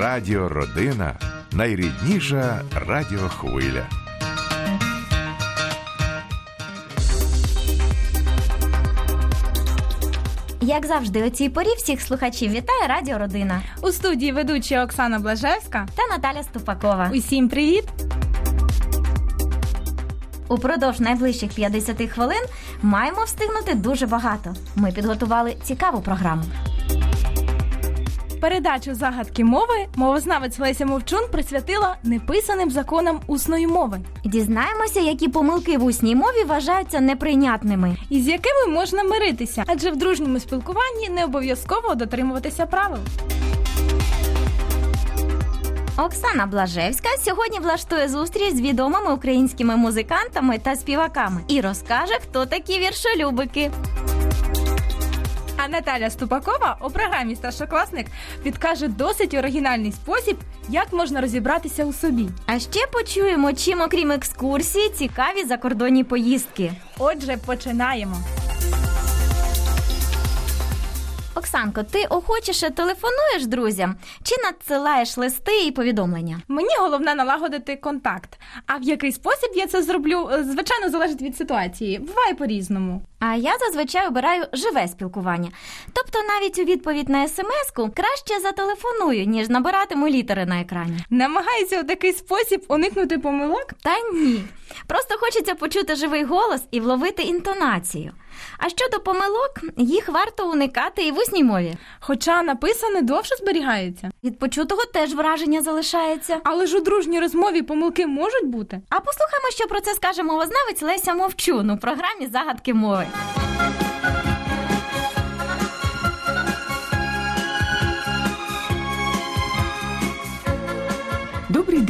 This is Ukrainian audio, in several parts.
Радіо Родина найрідніша радіохвиля. Як завжди, у цій порі всіх слухачів вітає Радіо Родина У студії ведучі Оксана Блажевська. та Наталя Ступакова. Усім привіт! Упродовж найближчих 50 хвилин маємо встигнути дуже багато. Ми підготували цікаву програму. Передачу загадки мови мовознавець Леся Мовчун присвятила неписаним законам усної мови, Дізнаємося, які помилки в усній мові вважаються неприйнятними. із якими можна миритися, адже в дружньому спілкуванні не обов'язково дотримуватися правил. Оксана Блажевська сьогодні влаштує зустріч з відомими українськими музикантами та співаками і розкаже, хто такі віршолюбики. А Наталя Ступакова у програмі Старшокласник підкаже досить оригінальний спосіб, як можна розібратися у собі. А ще почуємо, чим, окрім екскурсії, цікаві закордонні поїздки. Отже, починаємо. Оксанко, ти охочіше телефонуєш друзям чи надсилаєш листи і повідомлення? Мені головне налагодити контакт. А в який спосіб я це зроблю, е, звичайно, залежить від ситуації. Буває по-різному. А я зазвичай обираю живе спілкування. Тобто навіть у відповідь на смс-ку краще зателефоную, ніж набиратиму літери на екрані. Намагаюся у такий спосіб уникнути помилок. Та ні. Просто хочеться почути живий голос і вловити інтонацію. А щодо помилок, їх варто уникати і в усній мові. Хоча написане довше зберігається. Від почутого теж враження залишається. Але ж у дружній розмові помилки можуть бути. А послухаймо, що про це скаже мовознавець Леся Мовчун у програмі Загадки мови.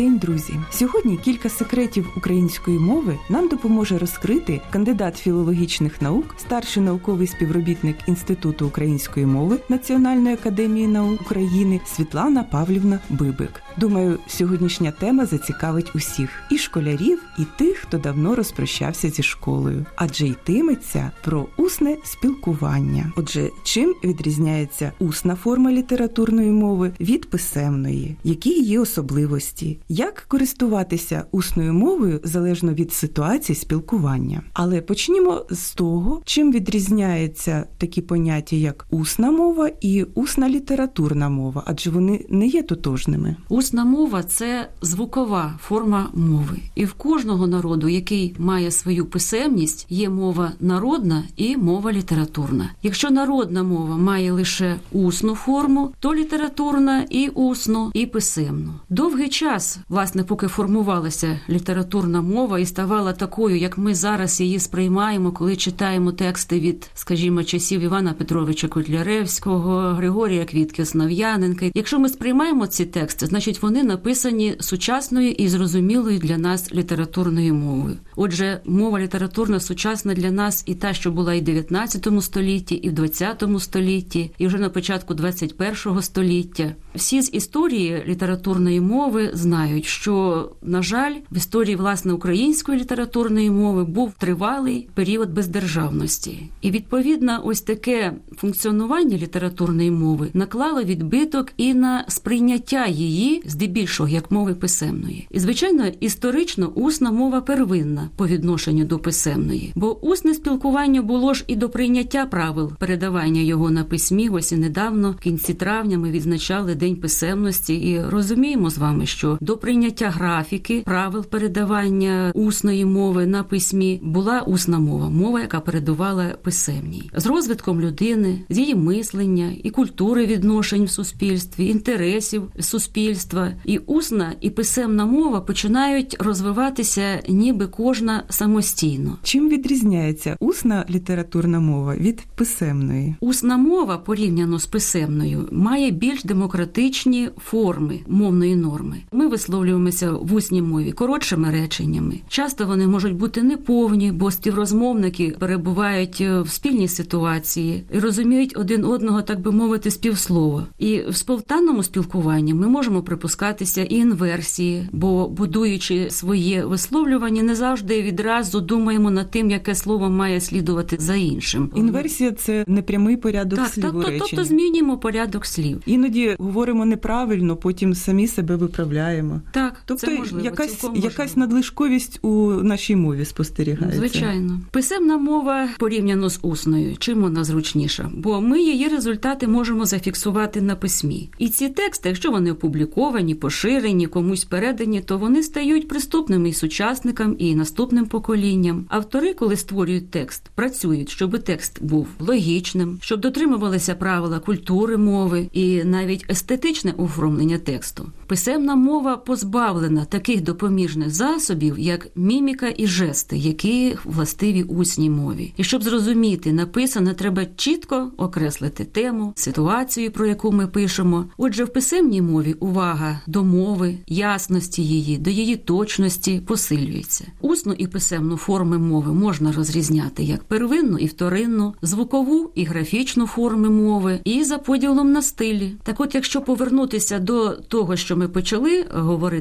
День, друзі! Сьогодні кілька секретів української мови нам допоможе розкрити кандидат філологічних наук, старший науковий співробітник Інституту української мови Національної академії наук України Світлана Павлівна Бибик. Думаю, сьогоднішня тема зацікавить усіх і школярів, і тих, хто давно розпрощався зі школою, адже йтиметься про усне спілкування. Отже, чим відрізняється усна форма літературної мови від писемної, які її особливості, як користуватися усною мовою залежно від ситуації спілкування. Але почнімо з того, чим відрізняються такі поняття, як усна мова і усна літературна мова, адже вони не є тотожними. Усна мова це звукова форма мови, і в кожного народу, який має свою писемність, є мова народна і мова літературна. Якщо народна мова має лише усну форму, то літературна і усну, і писемну. Довгий час, власне, поки формувалася літературна мова і ставала такою, як ми зараз її сприймаємо, коли читаємо тексти від, скажімо, часів Івана Петровича Котляревського, Григорія Квітки Основ'яненки. Якщо ми сприймаємо ці тексти, значить вони написані сучасною і зрозумілою для нас літературною мовою. Отже, мова літературна сучасна для нас і та, що була і в 19 столітті, і в 20 столітті, і вже на початку 21 століття. Всі з історії літературної мови знають, що на жаль, в історії власне української літературної мови був тривалий період бездержавності, і відповідно, ось таке функціонування літературної мови наклало відбиток і на сприйняття її здебільшого як мови писемної. І звичайно, історично усна мова первинна по відношенню до писемної, бо усне спілкування було ж і до прийняття правил передавання його на письмі. Ось і недавно, в кінці травня, ми відзначали День писемності і розуміємо з вами, що до прийняття графіки правил передавання усної мови на письмі була усна мова, мова, яка передавала писемній з розвитком людини, з її мислення і культури відношень в суспільстві, інтересів суспільства, і усна і писемна мова починають розвиватися, ніби кожна самостійно. Чим відрізняється усна літературна мова від писемної? Усна мова, порівняно з писемною, має більш демократичні форми мовної норми. ми висловлюємося в усній мові коротшими реченнями. Часто вони можуть бути неповні, бо співрозмовники перебувають е, в спільній ситуації і розуміють один одного, так би мовити, співслово. І в сполтанному спілкуванні ми можемо припускатися і інверсії, бо будуючи своє висловлювання, не завжди відразу думаємо над тим, яке слово має слідувати за іншим. Інверсія це непрямий порядок так, слів так, у то- реченні. тобто змінюємо порядок слів. Іноді говоримо неправильно, потім самі себе виправляємо. Так, Тобто це можливо, якась, якась можливо. надлишковість у нашій мові спостерігається. Звичайно, писемна мова порівняно з усною. Чим вона зручніша? Бо ми її результати можемо зафіксувати на письмі. І ці тексти, якщо вони опубліковані, поширені, комусь передані, то вони стають приступними і сучасникам, і наступним поколінням. Автори, коли створюють текст, працюють, щоб текст був логічним, щоб дотримувалися правила культури мови і навіть естетичне оформлення тексту. Писемна мова позбавлена таких допоміжних засобів, як міміка і жести, які властиві усній мові. І щоб зрозуміти написане, треба чітко окреслити тему, ситуацію, про яку ми пишемо. Отже, в писемній мові увага до мови, ясності її, до її точності посилюється. Усну і писемну форми мови можна розрізняти як первинну і вторинну, звукову і графічну форми мови, і за поділом на стилі. Так, от, якщо повернутися до того, що ми почали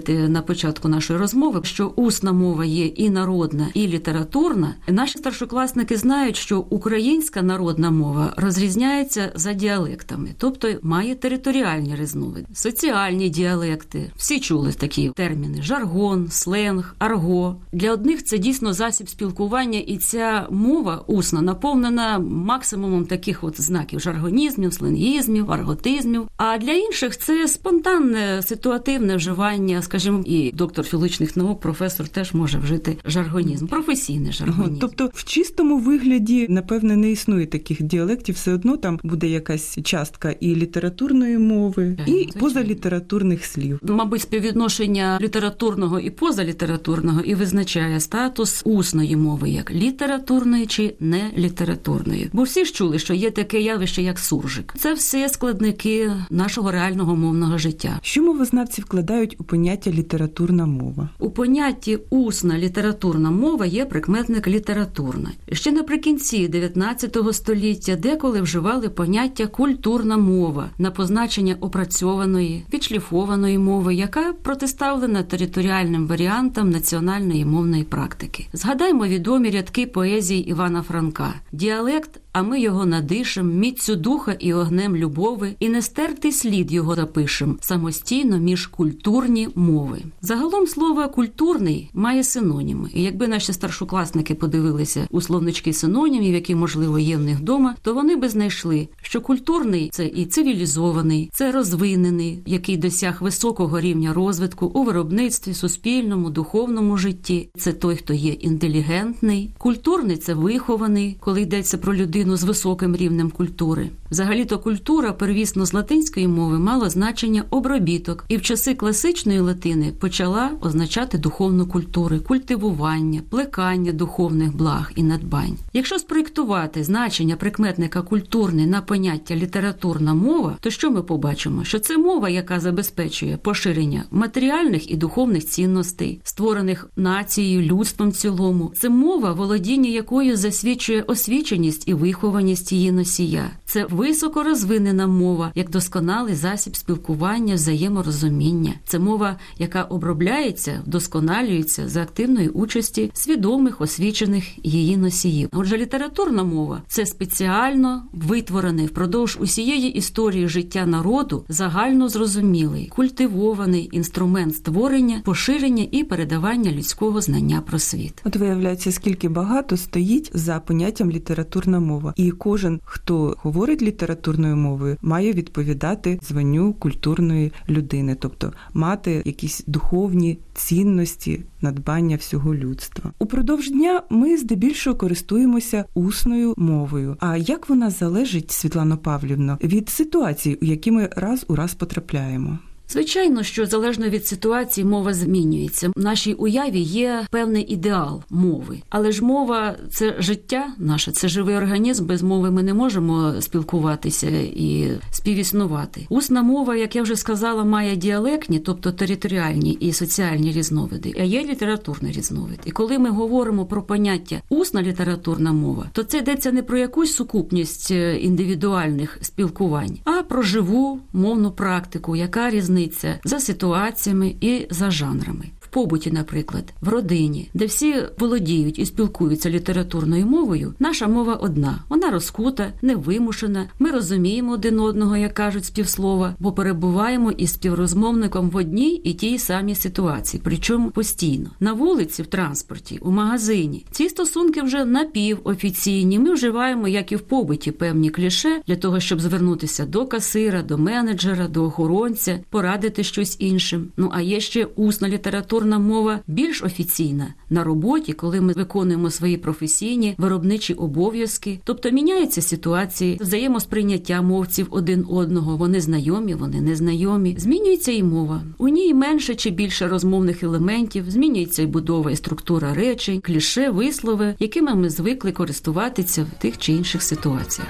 на початку нашої розмови, що усна мова є і народна, і літературна, наші старшокласники знають, що українська народна мова розрізняється за діалектами, тобто має територіальні різновиди, соціальні діалекти. Всі чули такі терміни: жаргон, сленг, арго. Для одних це дійсно засіб спілкування, і ця мова усна наповнена максимумом таких от знаків жаргонізмів, сленгізмів, арготизмів. А для інших це спонтанне ситуативне вживання, скажімо, і доктор філологічних наук, професор теж може вжити жаргонізм, професійний Ага. Тобто в чистому вигляді, напевне, не існує таких діалектів, все одно там буде якась частка і літературної мови, Звичайно, і звичайно. позалітературних слів. Мабуть, співвідношення літературного і позалітературного і визначає статус усної мови як літературної чи нелітературної. Бо всі ж чули, що є таке явище, як суржик. Це все складники нашого реального мовного життя. Що мовознавці вкладають у поняття літературна мова? У понятті усна літературна мова є прикметник літературна. Ще наприкінці 19 століття деколи вживали поняття культурна мова на позначення опрацьованої, відшліфованої мови, яка протиставлена територіальним варіантам національної мовної практики. Згадаймо відомі рядки поезії Івана Франка: діалект. А ми його надишем, міцю духа і огнем любови, і нестертий слід його запишем самостійно між культурні мови. Загалом слово культурний має синоніми. І якби наші старшокласники подивилися у словнички синонімів, які можливо є в них вдома, то вони би знайшли, що культурний це і цивілізований, це розвинений, який досяг високого рівня розвитку у виробництві, суспільному, духовному житті. Це той, хто є інтелігентний, культурний це вихований, коли йдеться про людину з високим рівнем культури. Взагалі-то культура, первісно з латинської мови, мала значення обробіток, і в часи класичної латини почала означати духовну культуру, культивування, плекання духовних благ і надбань. Якщо спроєктувати значення прикметника культурний на поняття літературна мова, то що ми побачимо? Що це мова, яка забезпечує поширення матеріальних і духовних цінностей, створених нацією, людством цілому. Це мова, володіння якою засвідчує освіченість і вихованість її носія. Це високорозвинена мова, як досконалий засіб спілкування, взаєморозуміння. Це мова, яка обробляється, вдосконалюється за активної участі свідомих освічених її носіїв. Отже, літературна мова це спеціально витворений впродовж усієї історії життя народу загально зрозумілий, культивований інструмент створення, поширення і передавання людського знання про світ. От виявляється, скільки багато стоїть за поняттям літературна мова, і кожен, хто говорить літературною мовою, має відповідати званню культурної людини, тобто мати якісь духовні цінності, надбання всього людства. Упродовж дня ми здебільшого користуємося усною мовою. А як вона залежить, Світлано Павлівно, від ситуації, у які ми раз у раз потрапляємо? Звичайно, що залежно від ситуації мова змінюється. В нашій уяві є певний ідеал мови, але ж мова це життя наше, це живий організм. Без мови ми не можемо спілкуватися і співіснувати. Усна мова, як я вже сказала, має діалектні, тобто територіальні і соціальні різновиди, а є літературний різновид. І коли ми говоримо про поняття усна літературна мова, то це йдеться не про якусь сукупність е, індивідуальних спілкувань, а про живу мовну практику, яка різниця за ситуаціями і за жанрами побуті, наприклад, в родині, де всі володіють і спілкуються літературною мовою, наша мова одна. Вона розкута, невимушена. Ми розуміємо один одного, як кажуть співслова, бо перебуваємо із співрозмовником в одній і тій самій ситуації, причому постійно на вулиці, в транспорті, у магазині. Ці стосунки вже напівофіційні. Ми вживаємо, як і в побуті, певні кліше для того, щоб звернутися до касира, до менеджера, до охоронця, порадити щось іншим. Ну а є ще усна література літературна мова більш офіційна на роботі, коли ми виконуємо свої професійні виробничі обов'язки, тобто міняються ситуації, взаємосприйняття мовців один одного. Вони знайомі, вони незнайомі. Змінюється і мова. У ній менше чи більше розмовних елементів, змінюється і будова і структура речей, кліше, вислови, якими ми звикли користуватися в тих чи інших ситуаціях.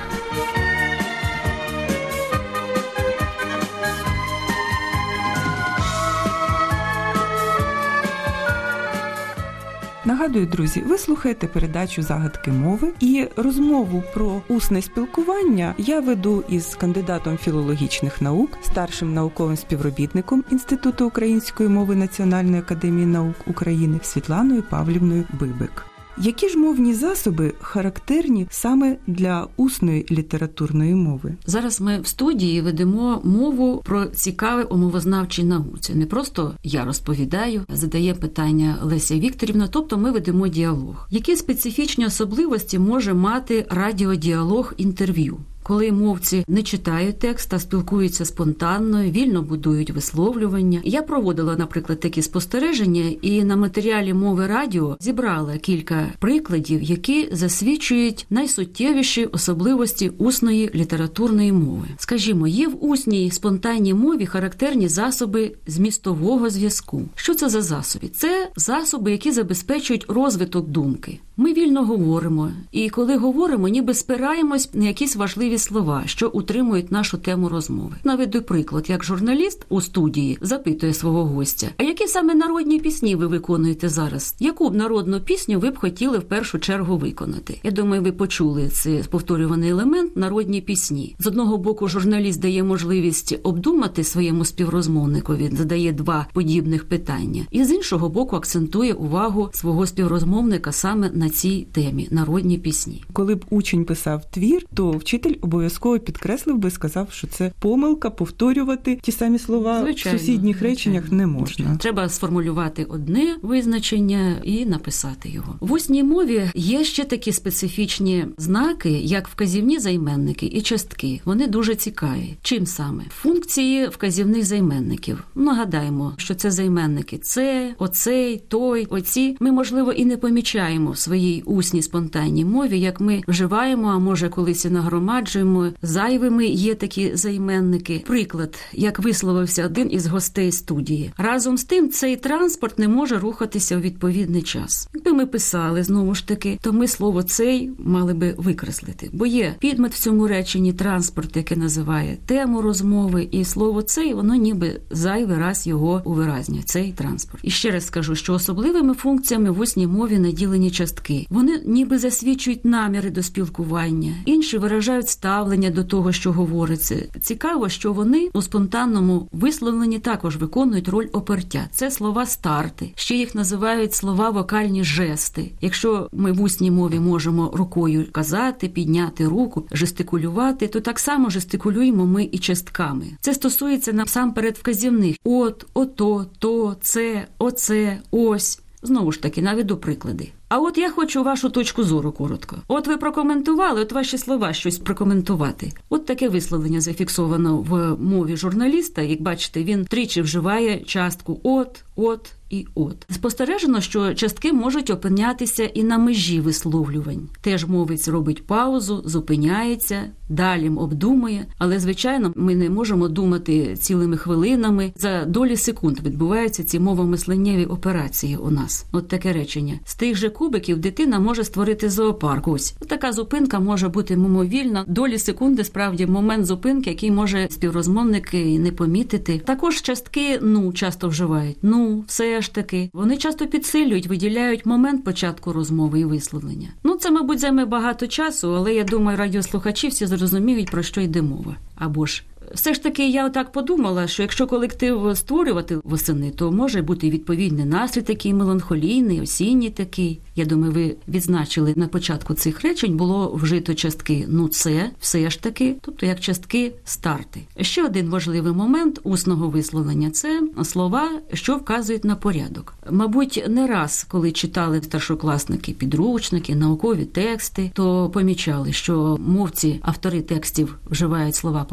Нагадую, друзі, ви слухаєте передачу загадки мови і розмову про усне спілкування я веду із кандидатом філологічних наук, старшим науковим співробітником Інституту української мови Національної академії наук України Світланою Павлівною Бибик. Які ж мовні засоби характерні саме для усної літературної мови? Зараз ми в студії ведемо мову про цікаве у мовознавчій науці. Не просто я розповідаю, задає питання Леся Вікторівна, тобто ми ведемо діалог. Які специфічні особливості може мати радіодіалог інтерв'ю? Коли мовці не читають текст а спілкуються спонтанно, вільно будують висловлювання. Я проводила, наприклад, такі спостереження, і на матеріалі мови радіо зібрала кілька прикладів, які засвідчують найсуттєвіші особливості усної літературної мови. Скажімо, є в усній спонтанній мові характерні засоби змістового зв'язку. Що це за засоби? Це засоби, які забезпечують розвиток думки. Ми вільно говоримо, і коли говоримо, ніби спираємось на якісь важливі слова, що утримують нашу тему розмови. Наведу приклад, як журналіст у студії запитує свого гостя: а які саме народні пісні ви виконуєте зараз? Яку б народну пісню ви б хотіли в першу чергу виконати? Я думаю, ви почули цей повторюваний елемент народні пісні. З одного боку, журналіст дає можливість обдумати своєму співрозмовнику. Він задає два подібних питання, і з іншого боку, акцентує увагу свого співрозмовника саме на цій темі народні пісні. Коли б учень писав твір, то вчитель обов'язково підкреслив би, сказав, що це помилка повторювати ті самі слова звичайно, в сусідніх звичайно, реченнях не можна. Треба сформулювати одне визначення і написати його. В усній мові є ще такі специфічні знаки, як вказівні займенники і частки. Вони дуже цікаві. Чим саме функції вказівних займенників? Нагадаємо, що це займенники це, оцей, той, оці. Ми можливо і не помічаємо в своїй усній спонтанній мові, як ми вживаємо, а може колись і нагромаджуємо. Зайвими є такі займенники. Приклад, як висловився один із гостей студії. Разом з тим, цей транспорт не може рухатися у відповідний час. Якби ми писали знову ж таки, то ми слово цей мали би викреслити, бо є підмет в цьому реченні транспорт, яке називає тему розмови, і слово цей воно ніби зайвий раз його увиразнює. Цей транспорт. І ще раз скажу, що особливими функціями в усній мові наділені частки. Вони ніби засвідчують наміри до спілкування, інші виражають ставлення до того, що говориться. Цікаво, що вони у спонтанному висловленні також виконують роль опертя. Це слова старти. Ще їх називають слова вокальні жести. Якщо ми в усній мові можемо рукою казати, підняти руку, жестикулювати, то так само жестикулюємо ми і частками. Це стосується насамперед вказівних: от, ото, то, це, оце, ось. Знову ж таки, наведу приклади. А от я хочу вашу точку зору коротко. От ви прокоментували, от ваші слова щось прокоментувати. От таке висловлення зафіксовано в мові журналіста. Як бачите, він тричі вживає частку от, от і от. Спостережено, що частки можуть опинятися і на межі висловлювань. Теж мовець робить паузу, зупиняється, далі обдумує, але звичайно ми не можемо думати цілими хвилинами. За долі секунд відбуваються ці мовомисленнєві операції у нас. От таке речення. З тих же кубиків дитина може створити зоопарк. Ось така зупинка може бути мимовільна. Долі секунди справді момент зупинки, який може співрозмовники не помітити. Також частки ну часто вживають. Ну, все ж таки. Вони часто підсилюють, виділяють момент початку розмови і висловлення. Ну це, мабуть, займе багато часу, але я думаю, радіослухачі всі зрозуміють про що йде мова. Або ж все ж таки, я отак подумала, що якщо колектив створювати восени, то може бути відповідний настрій такий меланхолійний, осінній такий. Я думаю, ви відзначили на початку цих речень було вжито частки ну це все ж таки, тобто як частки старти. Ще один важливий момент усного висловлення це слова, що вказують на порядок. Мабуть, не раз, коли читали старшокласники підручники, наукові тексти, то помічали, що мовці автори текстів вживають слова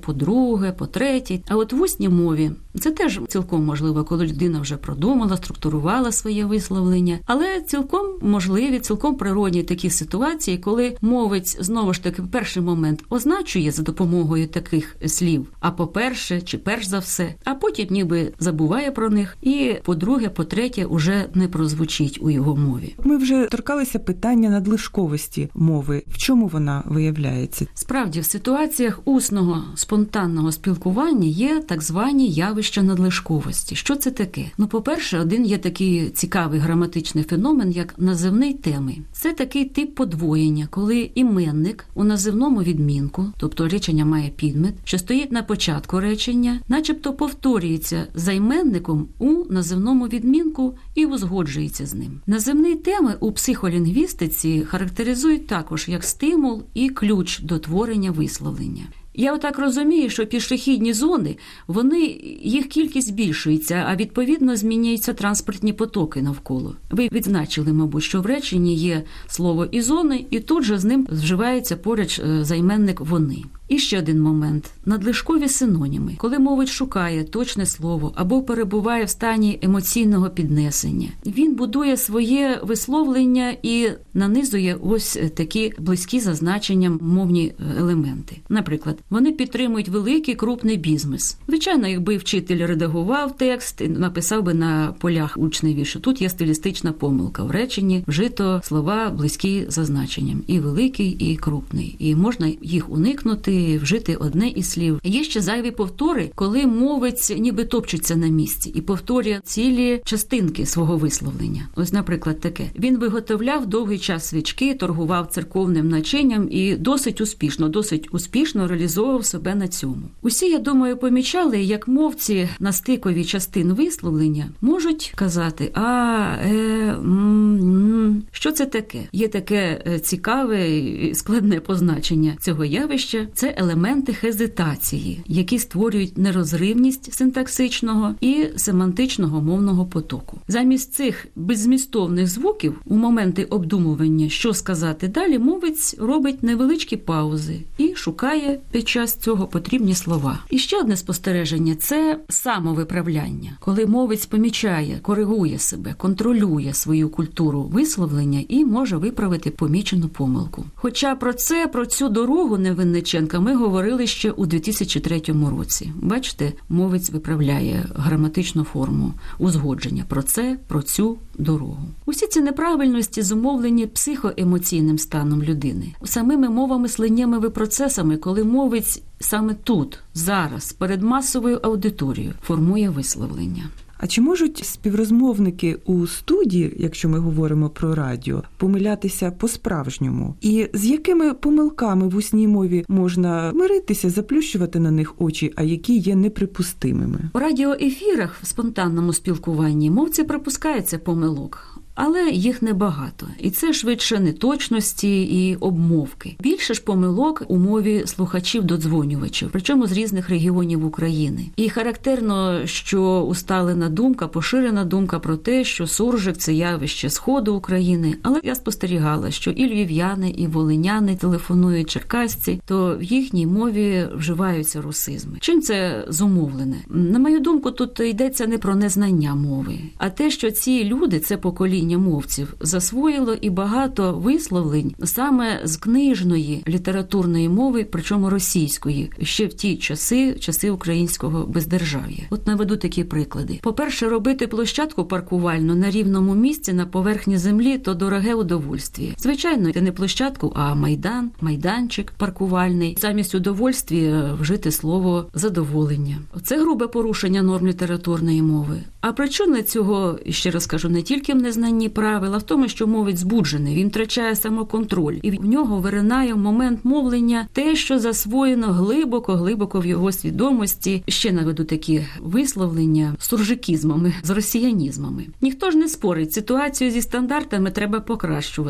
по-перше, по-друге, по-третє. А от в усній мові це теж цілком можливо, коли людина вже продумала, структурувала своє висловлення, але цілком можливі, цілком природні такі ситуації, коли мовець знову ж таки в перший момент означує за допомогою таких слів. А по-перше, чи перш за все, а потім ніби забуває про них, і по-друге, по-третє, уже не прозвучить у його мові. Ми вже торкалися питання надлишковості мови. В чому вона виявляється? Справді, в ситуаціях усного спонтанного спілкування є так звані явища надлишковості. Що це таке? Ну, по-перше, один є такий цікавий граматичний феномен, як називний теми. Це такий тип подвоєння, коли іменник у називному відмінку, тобто речення має підмет, що стоїть на початку речення, начебто повторюється за іменником у називному відмінку і узгоджується з ним. Називні теми у психолінгвістиці характеризують також як стимул і ключ до творення висловлення. Я отак розумію, що пішохідні зони вони їх кількість збільшується, а відповідно змінюються транспортні потоки навколо. Ви відзначили, мабуть, що в реченні є слово і зони, і тут же з ним вживається поруч е, займенник вони. І ще один момент: надлишкові синоніми, коли мовить шукає точне слово або перебуває в стані емоційного піднесення. Він будує своє висловлення і нанизує ось такі близькі за значенням мовні елементи. Наприклад, вони підтримують великий крупний бізнес. Звичайно, якби вчитель редагував текст, написав би на полях учневі, що тут є стилістична помилка в реченні, вжито слова близькі за значенням, і великий, і крупний, і можна їх уникнути вжити одне із слів. Є ще зайві повтори, коли мовець ніби топчеться на місці і повторює цілі частинки свого висловлення. Ось, наприклад, таке він виготовляв довгий час свічки, торгував церковним начинням і досить успішно, досить успішно реалізовував себе на цьому. Усі, я думаю, помічали, як мовці на стикові частин висловлення можуть казати а е, м, м. що це таке? Є таке е, цікаве і складне позначення цього явища. Це елементи хезитації, які створюють нерозривність синтаксичного і семантичного мовного потоку. Замість цих беззмістовних звуків у моменти обдумування, що сказати далі, мовець робить невеличкі паузи і шукає під час цього потрібні слова. І ще одне спостереження це самовиправляння, коли мовець помічає, коригує себе, контролює свою культуру висловлення і може виправити помічену помилку. Хоча про це, про цю дорогу Невинниченка ми говорили ще у 2003 році. Бачите, мовець виправляє граматичну форму узгодження про це, про цю дорогу. Усі ці неправильності зумовлені психоемоційним станом людини, самими мовами сленнєвими процесами, коли мовець саме тут, зараз, перед масовою аудиторією, формує висловлення. А чи можуть співрозмовники у студії, якщо ми говоримо про радіо, помилятися по-справжньому? І з якими помилками в усній мові можна миритися, заплющувати на них очі, а які є неприпустимими? У радіоефірах в спонтанному спілкуванні мовці припускається помилок. Але їх небагато, і це швидше неточності і обмовки. Більше ж помилок у мові слухачів-додзвонювачів, причому з різних регіонів України. І характерно, що усталена думка, поширена думка про те, що суржик це явище сходу України. Але я спостерігала, що і львів'яни, і волиняни телефонують черкасці, то в їхній мові вживаються русизми. Чим це зумовлене? На мою думку, тут йдеться не про незнання мови, а те, що ці люди, це покоління мовців, засвоїло і багато висловлень саме з книжної літературної мови, причому російської, ще в ті часи, часи українського бездержав'я. От наведу такі приклади. По-перше, робити площадку паркувальну на рівному місці на поверхні землі то дороге удовольстві. Звичайно, це не площадку, а майдан, майданчик паркувальний. Замість удовольстві вжити слово задоволення. Це грубе порушення норм літературної мови. А причина цього ще раз кажу, не тільки в незнанні правил, правила в тому, що мовець збуджений, він втрачає самоконтроль, і в нього виринає в момент мовлення те, що засвоєно глибоко, глибоко в його свідомості. Ще наведу такі висловлення з суржикізмами, з росіянізмами. Ніхто ж не спорить, ситуацію зі стандартами треба покращувати.